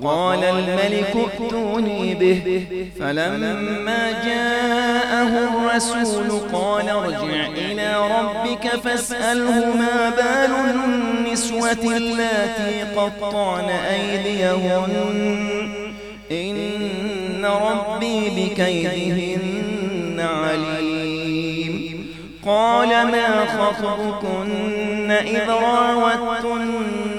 وقال الملك ائتوني به. فلما جاءه الرسول قال ارجع إلى ربك فاسأله ما بال النسوة اللاتي قطعن أيديهن. إن ربي بكيدهن عليم. قال ما خطبكن إذ راوتن